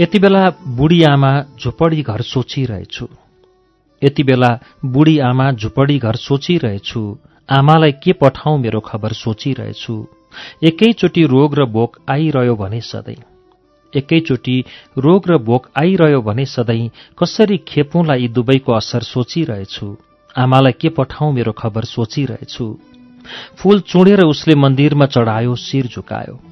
यति बेला बुढी आमा झुपडी घर सोचिरहेछु। यति बेला बुढी आमा झुपडी घर सोचिरहेछु। आमालाई के पठाउँ मेरो खबर सोचिरहेछु। एकैचोटि रोग र भोक आइरह्यो भने सधैँ। एकैचोटि रोग र भोक आइरह्यो भने सधैँ कसरी खेपुँला यी दुवैको असर सोचिरहेछु। आमालाई के पठाउँ मेरो खबर सोचिरहेछु। फूल चुडेर उसले मन्दिरमा चढायो शिर झुकायो।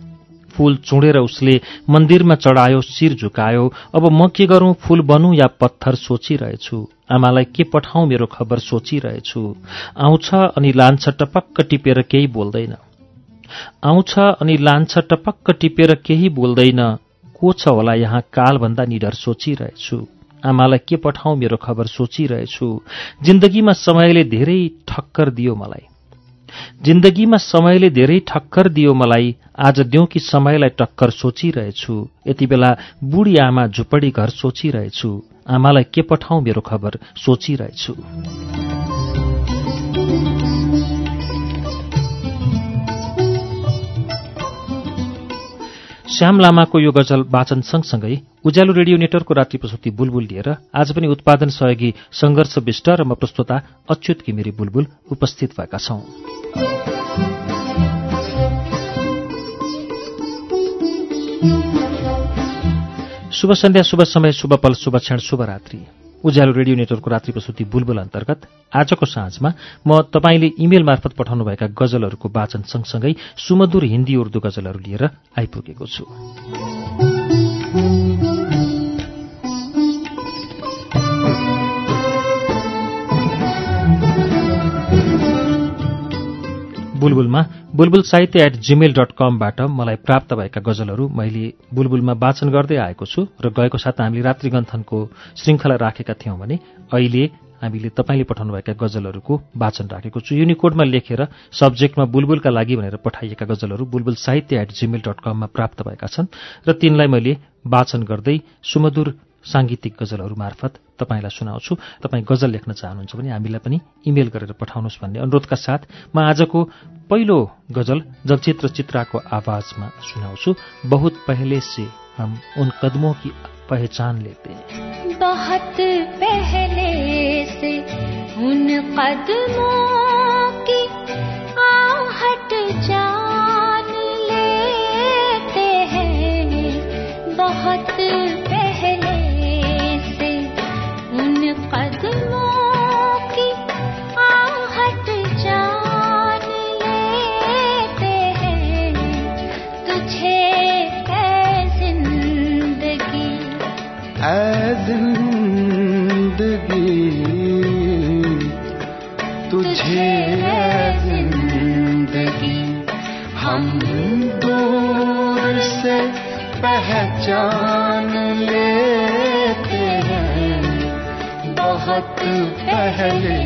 फूल चुडेर उसले मन्दिरमा चढायो शिर झुकायो अब म के गरौँ? फूल बनू या पत्थर सोचिरहेछु? आमालाई के पठाउँ मेरो खबर सोचिरहेछु? आउँछ अनि लान्छ टपक्क टिपेर केही बोल्दैन। आउँछ अनि लान्छ टपक्क टिपेर केही बोल्दैन। को छ होला यहाँ कालभन्दा निडर सोचिरहेछु? आमालाई के पठाउँ मेरो खबर सोचिरहेछु? जिन्दगीमा समयले धेरै ठक्कर दियो मलाई। जिन्दगीमा समयले धेरै ठक्कर दियो मलाई आज दिउँ कि समयलाई टक्कर सोचिरहेछु। यति बेला बुढी आमा झुपडी घर सोचिरहेछु। आमालाई के पठाउँ मेरो खबर? सोचिरहेछु। श्याम लामाको यो गजल वाचन सँगसँगै उज्यालो रेडियो नेटवर्कको रात्रि प्रस्तुति बुलबुल लिएर आज पनि उत्पादन सहयोगी संघर्ष विष्ट र म प्रस्तुता अच्युत घिमिरी बुलबुल उपस्थित भएका छौं। शुभ सन्ध्या शुभ समय शुभ पल शुभ क्षण शुभ रात्रि। उज्यालो रेडियो नेटवर्कको रात्रि प्रस्तुति बुलबुल अन्तर्गत आजको साँझमा म तपाईँले इमेल मार्फत पठाउनुभएका गजलहरूको वाचन सँगसँगै सुमधुर हिन्दी उर्दू गजलहरू लिएर आइपुगेको छु। बुलबुलमा बुलबुल साहित्य एट जिमेल डट कमबाट मलाई प्राप्त भएका गजलहरू मैले बुलबुलमा वाचन गर्दै आएको छु र गएको साता हामीले रात्रिगन्थनको श्रृङ्खला राखेका थियौँ भने अहिले हामीले तपाईँले पठाउनुभएका गजलहरूको वाचन राखेको छु। युनिकोडमा लेखेर सब्जेक्टमा बुलबुलका लागि भनेर पठाइएका गजलहरू बुलबुल साहित्य एट जिमेल डट कममा प्राप्त भएका छन् र तिनलाई मैले वाचन गर्दै सुमधुर साङ्गीतिक गजलहरू मार्फत तपाईँलाई सुनाउँछु। तपाईँ गजल लेख्न चाहनुहुन्छ भने हामीलाई पनि इमेल गरेर पठाउनुहोस् भन्ने अनुरोधका साथ म आजको पहिलो गजल जलचित्र चित्राको आवाजमा सुनाउँछु। बहुत पहले से हम उन कदमों की पहचान लेते हैं। बहुत पहले से उन कदमों की आहट जान लेते हैं। बहुत ऐ ज़िंदगी तुझे ज़िंदगी। हम दूर से पहचान लेते हैं। बहुत पहले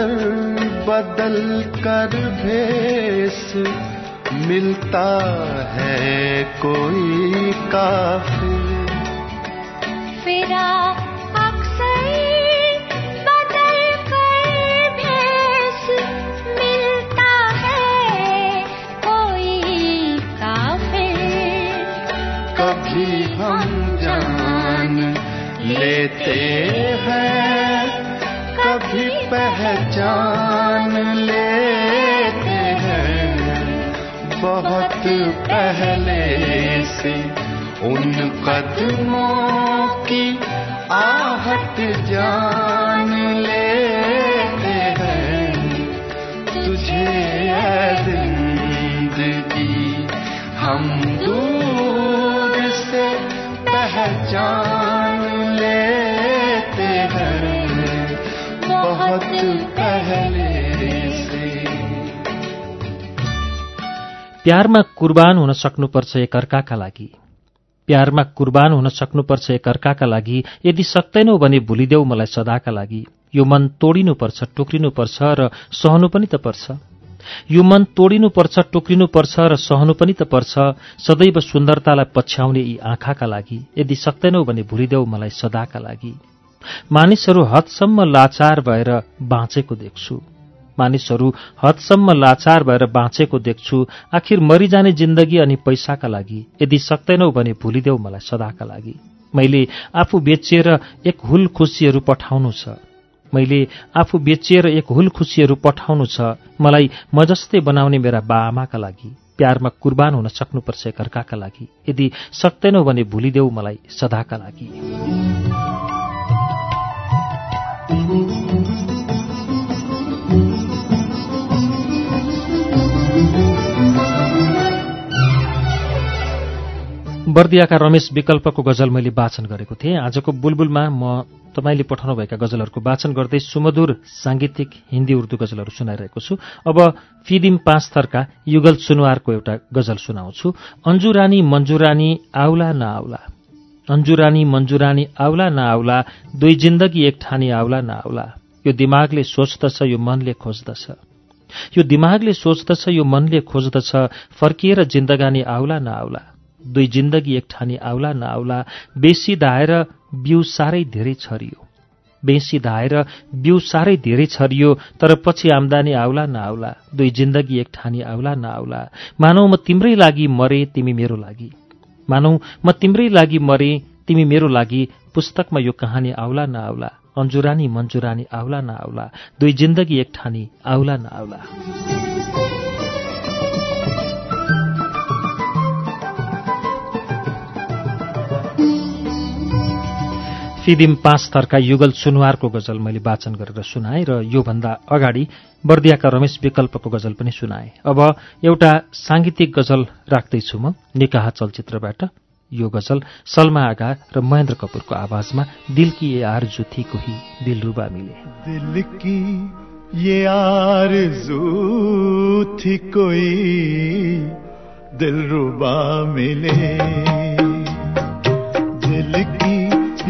अक्सर बदल कर भेस मिलता है कोई काफिर फिरा अक्सर बदल कर भेस मिलता है कोई काफिर कभी हम जान लेते हैं कभी पहचान लेते हैं। बहुत पहले से उन कदमों की आहट जान लेते हैं। तुझे ज़िंदगी हम दूर से पहचान बहुत पहले प्यारमा कुर्बान हुन सक्नुपर्छ एकअर्काका लागि। प्यारमा कुर्बान हुन सक्नुपर्छ एकअर्काका लागि यदि सक्दैनौ भने भुलिदेऊ मलाई सदाका लागि। यो मन तोडिनुपर्छ टोक्रिनुपर्छ र सहनु पनि त पर्छ। यो मन तोडिनुपर्छ टोक्रिनुपर्छ र सहनु पनि त पर्छ सदैव सुन्दरतालाई पछ्याउने यी आँखाका लागि। यदि सक्दैनौ भने भुलिदेऊ मलाई सदाका लागि। मानिसहरू हदसम्म लाचार भएर बाँचेको देख्छु। मानिसहरू हदसम्म लाचार भएर बाँचेको देख्छु। आखिर मरिजाने जिन्दगी अनि पैसाका लागि। यदि सक्दैनौ भने भुलिदेऊ मलाई सदाका लागि। मैले आफू बेचिएर एक हुल खुसीहरू पठाउनु छ। मैले आफू बेचिएर एक हुल खुसीहरू पठाउनु छ। मलाई म जस्तै बनाउने मेरा बाआमाका लागि। प्यारमा कुर्बान हुन सक्नुपर्छ एकअर्काका लागि। यदि सक्दैनौ भने भुलिदेऊ मलाई सदाका लागि। बर्दियाका रमेश विकल्पको गजल मैले वाचन गरेको थिएँ। आजको बुलबुलमा म तपाईँले पठाउनुभएका गजलहरूको वाचन गर्दै सुमधुर साङ्गीतिक हिन्दी उर्दू गजलहरू सुनाइरहेको छु। अब फिदिम पाँच थरका युगल सुनुवारको एउटा गजल सुनाउँछु। अन्जुरानी मन्जुरानी आउला न आउला। अन्जुरानी मन्जुरानी आउला न आउला दुई जिन्दगी एक ठानी आउला न आउला। यो दिमागले सोच्दछ यो मनले खोज्दछ। यो दिमागले सोच्दछ यो मनले खोज्दछ फर्किएर जिन्दगानी आउला न आउला। दुई जिन्दगी एक ठानी आउला न आउला बेसी धाएर बिउ साह्रै धेरै छरियो। बेसी धाएर बिउ साह्रै धेरै छरियो तर पछि आम्दानी आउला न आउला। दुई जिन्दगी एक ठानी आउला न आउला। मानौ म तिम्रै लागि मरे तिमी मेरो लागि। मानौ म तिम्रै लागि मरे तिमी मेरो लागि पुस्तकमा यो कहानी आउला न आउला अन्जुरानी मन्जुरानी आउला न आउला दुई जिन्दगी एक ठानी आउला न फिदिम पाँच थरका युगल सुनुवारको गजल मैले वाचन गरेर सुनाएँ र योभन्दा अगाडि बर्दियाका रमेश विकल्पको गजल पनि सुनाएँ। अब एउटा साङ्गीतिक गजल राख्दैछु म निकाह चलचित्रबाट। यो गजल सलमा आगा र महेन्द्र कपूरको आवाजमा दिल की ये आरजू थी कोही दिल रुबा मिले। दिल की ये आरज़ू थी कोई दिल रुबा मिले।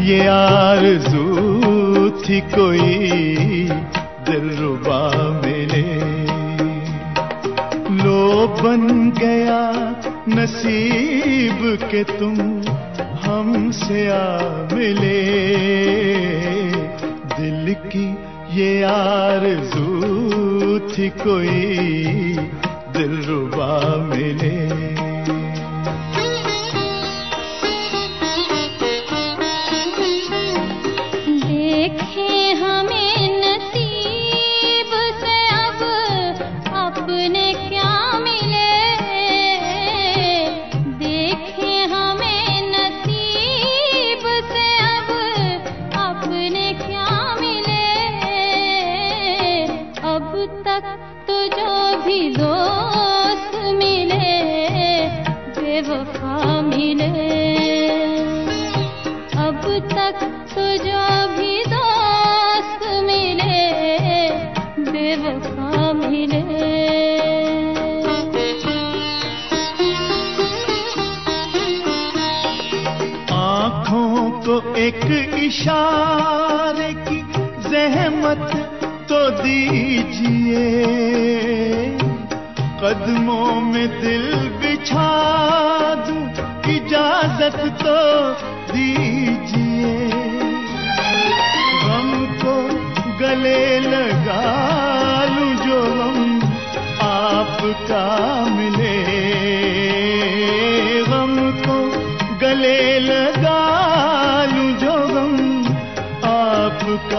ये आरज़ू थी कोई दिल रुबा मिले लो बन गया नसीब के तुम हमसे आ मिले। दिल की ये आरज़ू थी कोई दिल रुबा मिले हमको एक इशारे की जहमत तो दीजिए। कदमों में दिल बिछा दूँ, इजाज़त तो दीजिए। हमको गले लगा लूँ जो हम आपका मिले। हमको गले लगा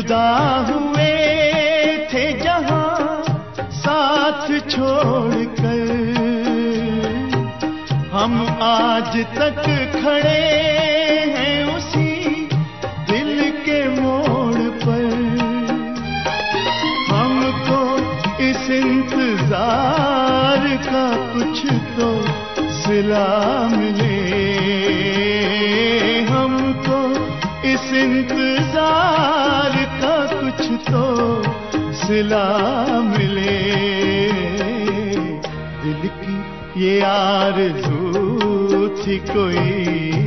जुदा हुए थे जहाँ साथ छोड़कर। हम आज तक खड़े हैं उसी दिल के मोड़ पर। हमको इस इंतज़ार का कुछ तो सिला सिला मिले। दिल की ये आरज़ू थी कोई।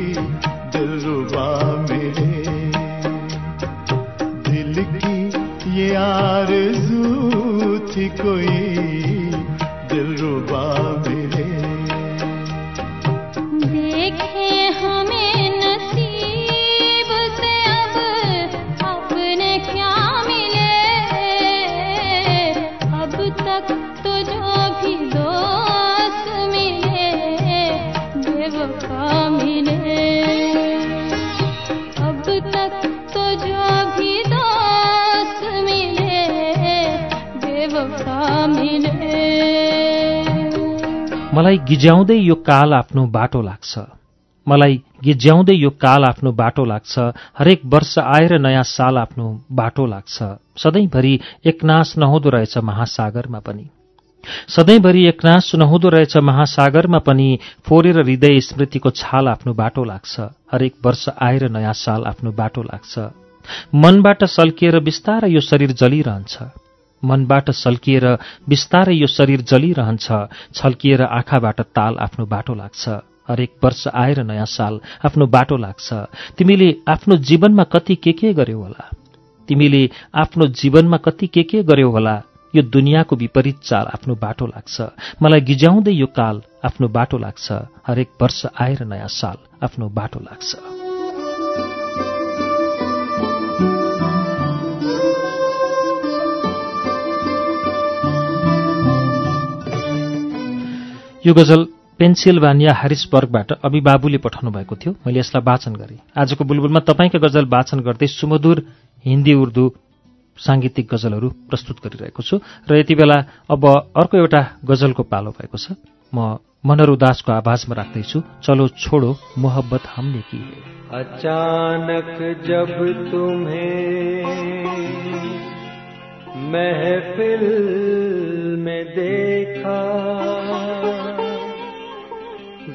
मलाई गिज्याउँदै यो काल आफ्नो बाटो लाग्छ। मलाई गिज्याउँदै यो काल आफ्नो बाटो लाग्छ। हरेक वर्ष आएर नयाँ साल आफ्नो बाटो लाग्छ। सधैँभरि एकनाश नहुँदो रहेछ महासागरमा पनि। सधैँभरि एकनाश नहुँदो रहेछ महासागरमा पनि फोरेर हृदय स्मृतिको छाल आफ्नो बाटो लाग्छ। हरेक वर्ष आएर नयाँ साल आफ्नो बाटो लाग्छ। मनबाट सल्किएर बिस्तारै यो शरीर जलिरहन्छ। मनबाट सल्किएर बिस्तारै यो शरीर जलिरहन्छ छल्किएर आँखाबाट ताल आफ्नो बाटो लाग्छ। हरेक वर्ष आएर नयाँ साल आफ्नो बाटो लाग्छ। तिमीले आफ्नो जीवनमा कति के के गर्यौ होला? तिमीले आफ्नो जीवनमा कति के के गर्यौ होला? यो दुनियाँको विपरीत चाल आफ्नो बाटो लाग्छ। मलाई गिज्याउँदै यो काल आफ्नो बाटो लाग्छ। हरेक वर्ष आएर नयाँ साल आफ्नो बाटो लाग्छ। यो गजल पेन्सिल्भानिया ह्यारिसबर्गबाट अभिबाबुले पठाउनु भएको थियो। मैले यसलाई वाचन गरेँ। आजको बुलबुलमा तपाईँका गजल वाचन गर्दै सुमधुर हिन्दी उर्दू साङ्गीतिक गजलहरू प्रस्तुत गरिरहेको छु र यति बेला अब अर्को एउटा गजलको पालो भएको छ। म मनरु दासको आवाजमा राख्दैछु। चलो छोडो मोहब्बत हमने की अचानक जब तुम्हें महफिल में देखा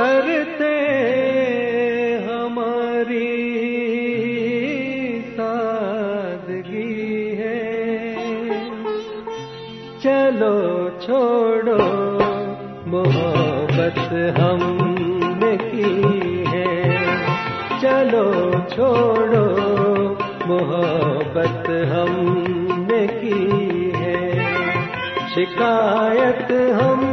करते हमारी सादगी है। चलो छोड़ो, मोहब्बत हमने की है। चलो छोड़ो, मोहब्बत हमने की है। शिकायत हम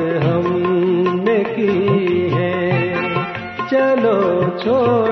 हमने की है। चलो छोड़ो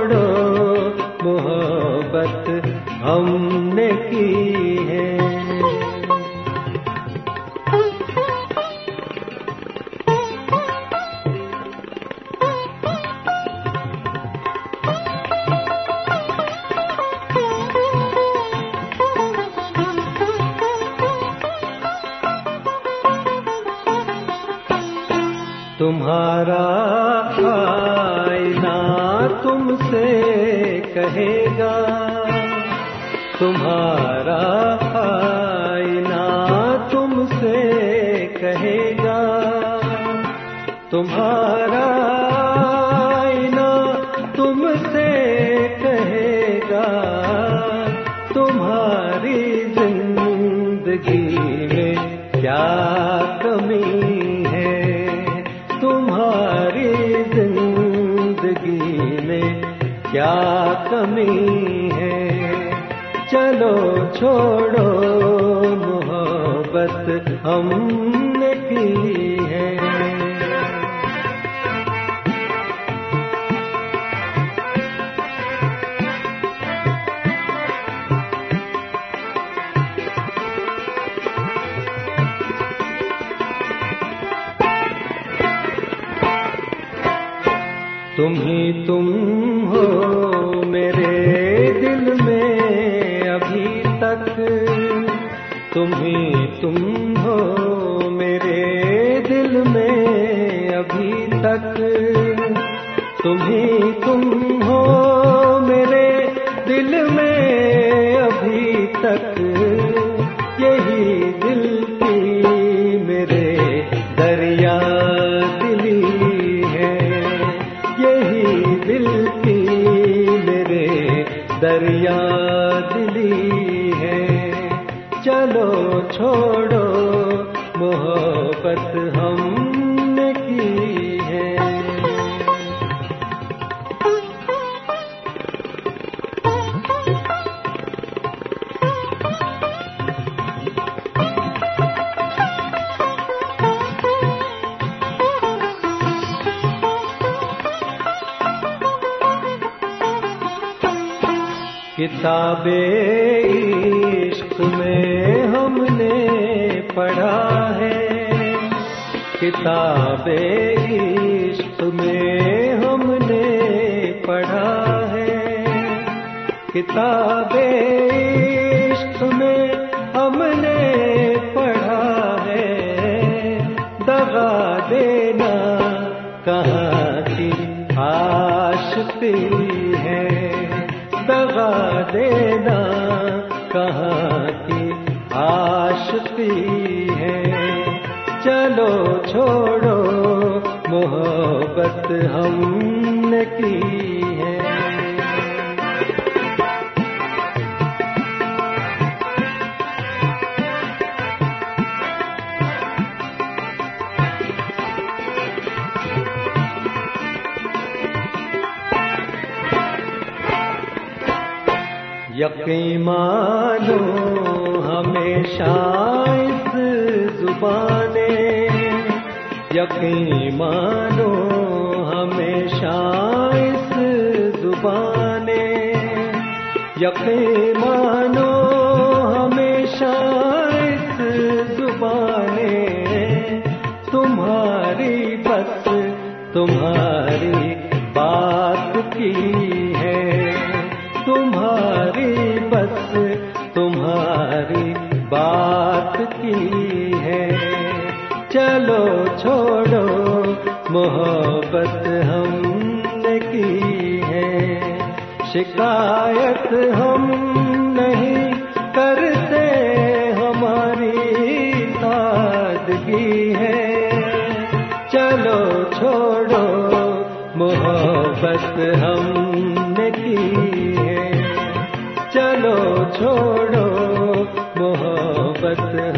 कमी है। चलो छोड़ो मोहब्बत हमने की है। तुम ही तुम चलो छोड़ो। यकीन मानो हमेशा इस जुबाने। यकीन मानो हमेशा इस जुबाने। यकीन मानो हमेशा इस जुबाने। तुम्हारी बस, तुम्हारी बात की मोहब्बत हमने की है। शिकायत हम नहीं करते हमारी सादगी है। चलो छोड़ो, मोहब्बत हमने की है। चलो छोड़ो, मोहब्बत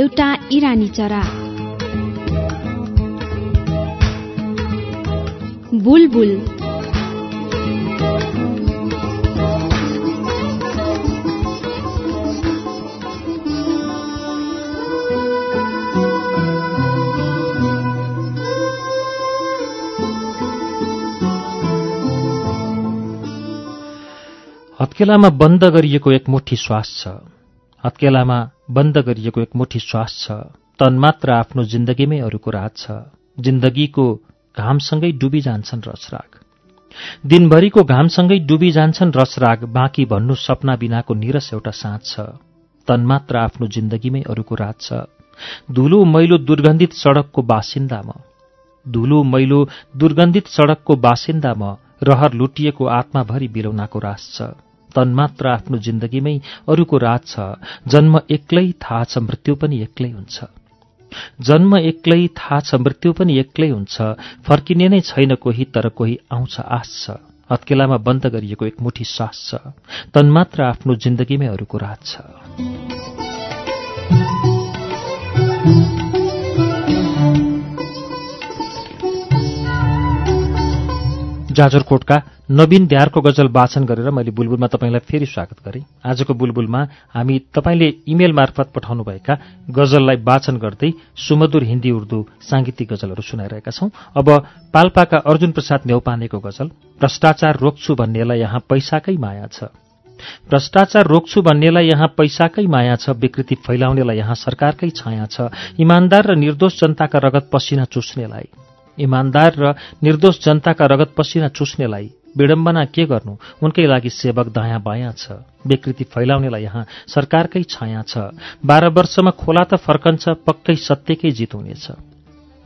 एउटा इरानी चरा। बुलबुल। हत्केलामा बन्द गरिएको एक मुठी श्वास छ। हत्केलामा बन्द गरिएको एक मुठी श्वास छ। तन्मात्र आफ्नो जिन्दगीमै अरूको रात छ। जिन्दगीको घामसँगै डुबी जान्छन् रसराग। दिनभरिको घामसँगै डुबी जान्छन् रसराग बाँकी भन्नु सपना बिनाको निरस एउटा साँझ छ। तन्मात्र आफ्नो जिन्दगीमै अरूको रात छ। धुलो मैलो दुर्गन्धित सडकको बासिन्दा म। धुलो मैलो दुर्गन्धित सडकको बासिन्दा म रहर लुटिएको आत्माभरि बिलौनाको रास छ। तन्मात्र आफ्नो जिन्दगीमै अरूको रात छ। जन्म एक्लै थाहा छ मृत्यु पनि एक्लै हुन्छ। जन्म एक्लै थाहा छ मृत्यु पनि एक्लै हुन्छ। फर्किने नै छैन कोही तर कोही आउँछ आश छ। हत्केलामा बन्द गरिएको एक मुठी सास छ। तन्मात्र आफ्नो जिन्दगीमै अरूको रात छ। जाजरकोटका नवीन द्यारको गजल वाचन गरेर मैले बुलबुलमा तपाईँलाई फेरि स्वागत गरेँ। आजको बुलबुलमा हामी तपाईँले इमेल मार्फत पठाउनुभएका गजललाई वाचन गर्दै सुमधुर हिन्दी उर्दू साङ्गीतिक गजलहरू सुनाइरहेका छौं। अब पाल्पाका अर्जुन प्रसाद नेौपानेको गजल भ्रष्टाचार रोक्छु भन्नेलाई यहाँ पैसाकै माया छ। भ्रष्टाचार रोक्छु भन्नेलाई यहाँ पैसाकै माया छ विकृति फैलाउनेलाई यहाँ सरकारकै छाया छ। इमान्दार र निर्दोष जनताका रगत पसिना चुस्नेलाई इमान्दार र निर्दोष जनताका रगत पसिना चुस्नेलाई विडम्बना के गर्नु? उनकै लागि सेवक दायाँ बायाँ छ। विकृति फैलाउनेलाई यहाँ सरकारकै छाया छ। बाह्र वर्षमा खोला त फर्कन्छ पक्कै सत्यकै जित हुनेछ।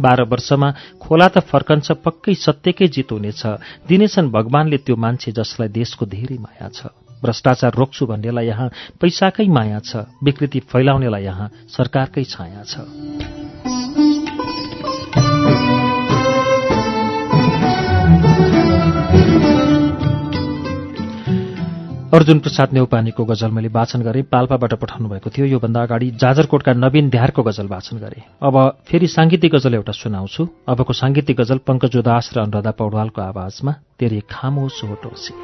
बाह्र वर्षमा खोला त फर्कन्छ पक्कै सत्यकै जित हुनेछ। दिनेछन् भगवानले त्यो मान्छे जसलाई देशको धेरै माया छ। भ्रष्टाचार रोक्छु भन्नेलाई यहाँ पैसाकै माया छ। विकृति फैलाउनेलाई यहाँ सरकारकै छाया छ। अर्जुन प्रसाद नेौपानेको गजल मैले वाचन गरेँ। पाल्पाबाट पठाउनु भएको थियो। योभन्दा अगाडि जाजरकोटका नवीन ध्यारको गजल वाचन गरेँ। अब फेरि साङ्गीतिक गजल एउटा सुनाउँछु। अबको साङ्गीतिक गजल पङ्कजोदास र अनुराधा पौडवालको आवाजमा तेरे खामोश होटोसी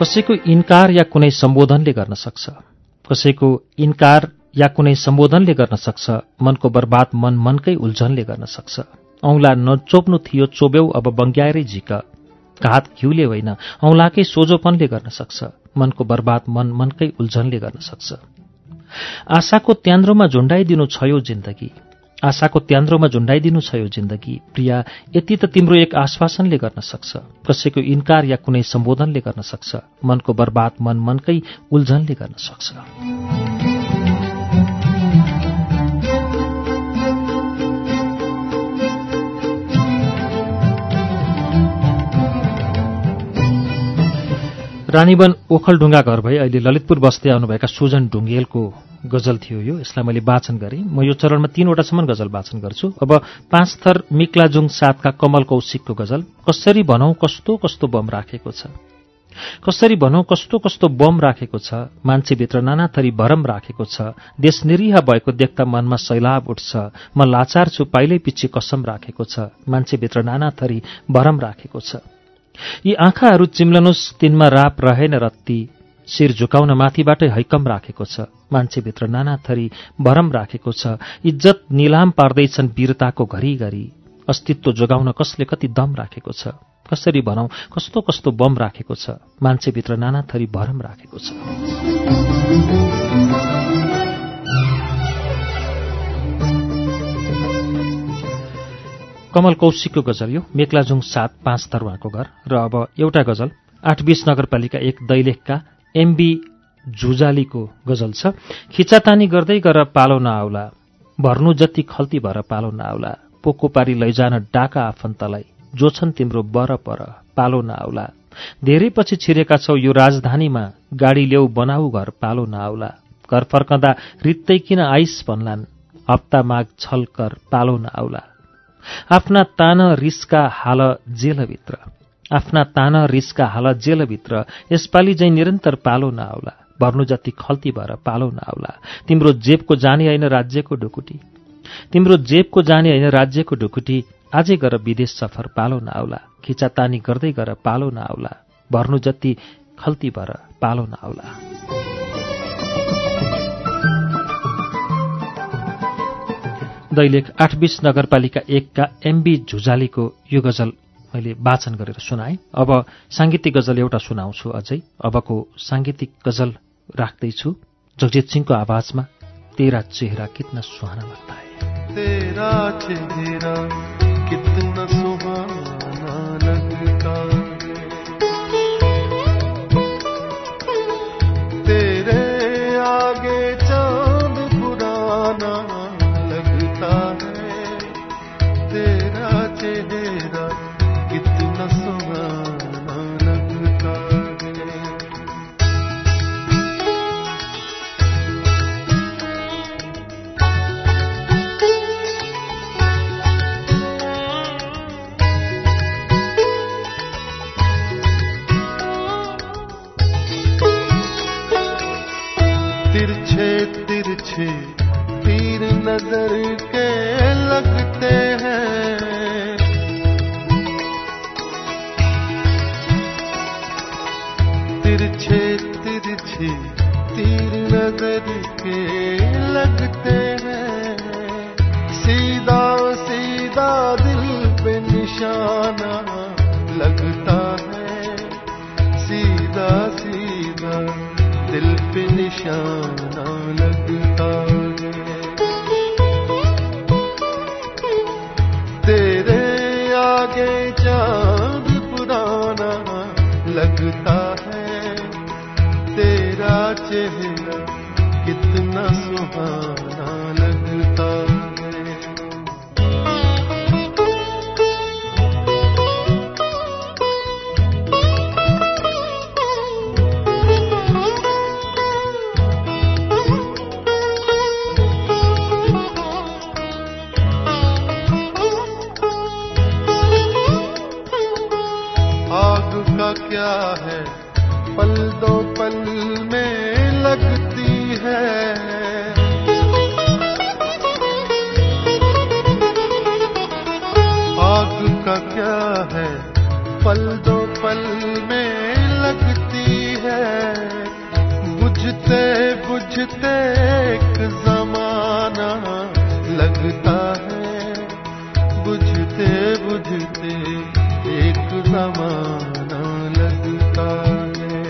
कसैको इन्कार या कुनै सम्बोधनले गर्न सक्छ। कसैको इन्कार या कुनै सम्बोधनले गर्न सक्छ मनको बर्बाद मन मनकै उल्झनले गर्न सक्छ। औंला नचोप्नु थियो चोब्यौ अब बङ्ग्याएरै झिक घात घिउले होइन औंलाकै सोझोपनले गर्न सक्छ। मनको बर्बाद मन मनकै उल्झनले गर्न सक्छ। आशाको त्यान्द्रोमा झुण्डाइदिनु छ यो जिन्दगी। आशाको त्यान्द्रोमा झुण्डाइदिनु छ यो जिन्दगी। प्रिया यति त तिम्रो एक आश्वासनले गर्न सक्छ। कसैको इन्कार या कुनै सम्बोधनले गर्न सक्छ। मनको बर्बाद मन मनकै उल्झनले गर्न सक्छ। रानीवन ओखलढुङ्गा घर भई अहिले ललितपुर बस्दै आउनुभएका सुजन ढुङ्गेलको गजल थियो यो यसलाई मैले वाचन गरेँ। म यो चरणमा तीनवटासम्म गजल वाचन गर्छु। अब पाँच थर मिक्लाजुङ सातका कमल कौशिकको गजल कसरी भनौँ कस्तो कस्तो बम राखेको छ? कसरी भनौँ कस्तो कस्तो बम राखेको छ? मान्छेभित्र नाना थरी भरम राखेको छ। देश निरीह भएको देख्दा मनमा सैलाब उठ्छ। म लाचार छु पाइलै पछि कसम राखेको छ। मान्छेभित्र नाना थरी भरम राखेको छ। यी आँखाहरू चिम्लनुस् तिनमा राप रहेन रत्ती। शिर झुकाउन माथिबाटै हैकम राखेको छ। मान्छेभित्र नाना थरी भरम राखेको छ। इज्जत निलाम पार्दैछन् वीरताको घरिघरि। अस्तित्व जोगाउन कसले कति दम राखेको छ? कसरी भनौँ कस्तो कस्तो बम राखेको छ? मान्छेभित्र नाना थरी भरम राखेको छ। कमल कौशिकको गजल यो। मेक्लाजुङ सात पाँच तरुवाको घर। र अब एउटा गजल। आठ बिस नगरपालिका एक दैलेखका एमबी झुजालीको गजल छ। खिचातानी गर्दै गर पालो नआउला। भर्नु जति खल्ती भएर पालो नआउला। पोको पारी लैजान डाका आफन्तलाई। जो छन् तिम्रो बर पर पालो नआउला। धेरै पछि छिरेका छौ यो राजधानीमा। गाडी ल्याउ बनाऊ घर पालो नआउला। घर फर्कँदा रित्तै किन आइस भन्लान्? हप्ता माग छल कर पालो नआउला। आफ्ना तान रिसका हाल जेलभित्र। आफ्ना तान रिसका हाल जेलभित्र यसपालि चाहिँ निरन्तर पालो नआउला। भर्नु जति खल्ती भएर पालो नआउला। तिम्रो जेबको जाने होइन राज्यको ढुकुटी। तिम्रो जेबको जाने होइन राज्यको ढुकुटी। आजै गर विदेश सफर पालो नआउला। खिचातानी गर्दै गर पालो नआउला। भर्नु जति खल्ती भएर पालो नआउला। दैलेख आठ बिस नगरपालिका एकका एमबी झुजालीको यो गजल मैले वाचन गरेर सुनाएँ। अब साङ्गीतिक गजल एउटा सुनाउँछु अझै। अबको साङ्गीतिक गजल राख्दैछु। जगजित सिंहको आवाजमा तेरा चेहरा कितना सुहाना लगता है। तेरा चेहरा कितना तीर नजर के लगते है। पल दो पल में लगती है। बुझते बुझते एक जमाना लगता है। बुझते बुझते एक जमाना लगता है।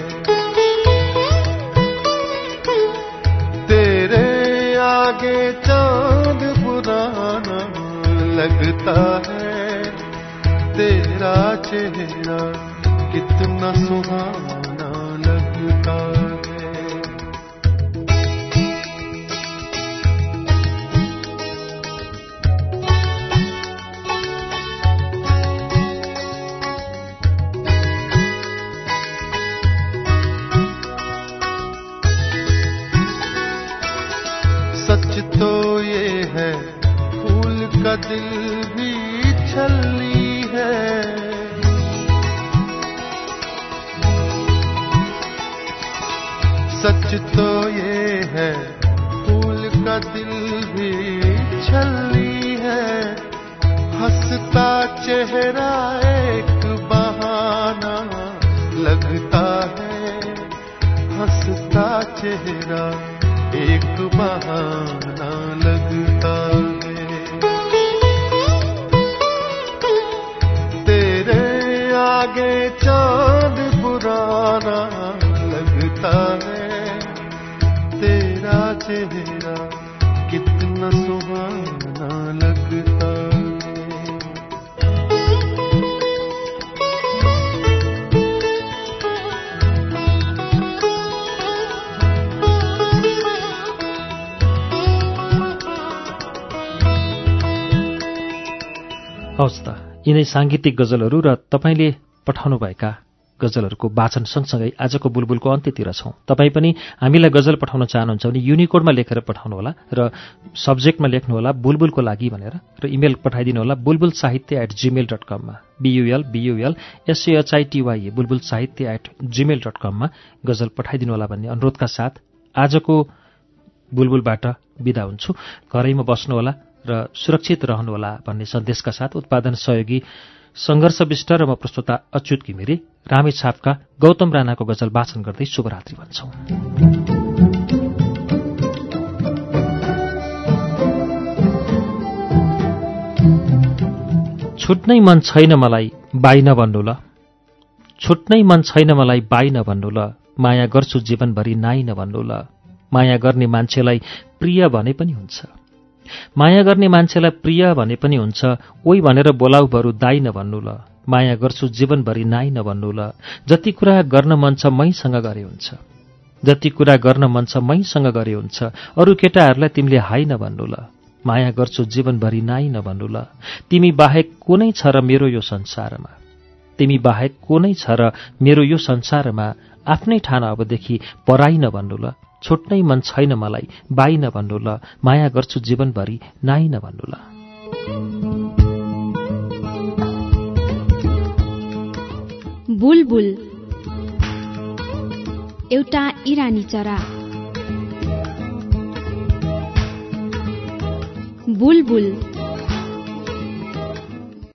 तेरे आगे चाँद पुराना लगता है तेरा चेहरा कितना सुहाना लगता है। सच तो ये है फूल का दिल सच तो ये है, फूल का दिल भी छली है। हंसता चेहरा एक बहाना लगता है। हंसता चेहरा एक बहाना लगता है। तेरे आगे चाँद पुराना चेहरा कितना सुहाना लगता। हवस् त यिनै साङ्गीतिक गजलहरू र तपाईँले पठाउनुभएका गजलहरूको वाचन सँगसँगै आजको बुलबुलको अन्त्यतिर छौँ। तपाईँ पनि हामीलाई गजल पठाउन चाहनुहुन्छ भने युनिकोडमा लेखेर पठाउनुहोला र सब्जेक्टमा लेख्नुहोला बुलबुलको लागि भनेर र इमेल पठाइदिनुहोला बुलबुल साहित्य एट जिमेल डट कममा बियुएल बियुएल एसएचआइटिवाई बुलबुल साहित्य एट जिमेल डट कममा गजल पठाइदिनुहोला भन्ने अनुरोधका साथ आजको बुलबुलबाट बिदा हुन्छु। घरैमा बस्नुहोला र सुरक्षित रहनुहोला भन्ने सन्देशका साथ उत्पादन सहयोगी सङ्घर्षविष्ट र म प्रस्तुता अच्युत घिमिरे रामे छापका गौतम राणाको गजल वाचन गर्दै शुभरात्रि भन्छौं। छुट्नै मन छैन मलाई बाई नभन्नु ल। छुट्नै मन छैन मलाई बाई नभन्नु ल। माया गर्छु जीवनभरि नाइ नभन्नु ल। माया गर्ने मान्छेलाई प्रिय भने पनि हुन्छ। माया गर्ने मान्छेलाई प्रिय भने पनि हुन्छ ओइ भनेर बोलाउ बरु दाई नभन्नु ल। माया गर्छु जीवनभरि नाइ नभन्नु ल। जति कुरा गर्न मन छ मैसँग गरे हुन्छ। जति कुरा गर्न मन छ मैसँग गरे हुन्छ। अरू केटाहरूलाई तिमीले हाई नभन्नु ल। माया गर्छु जीवनभरि नाइ नभन्नु ल। तिमी बाहेक को नै छ र मेरो यो संसारमा? तिमी बाहेक को नै छ र मेरो यो संसारमा आफ्नै ठान अबदेखि पराई नभन्नु ल। छुट्नै मन छैन मलाई। बाई नभन्नु ल माया गर्छु जीवनभरि नाइ नभन्नु ल एउटा इरानी चरा। बुलबुल।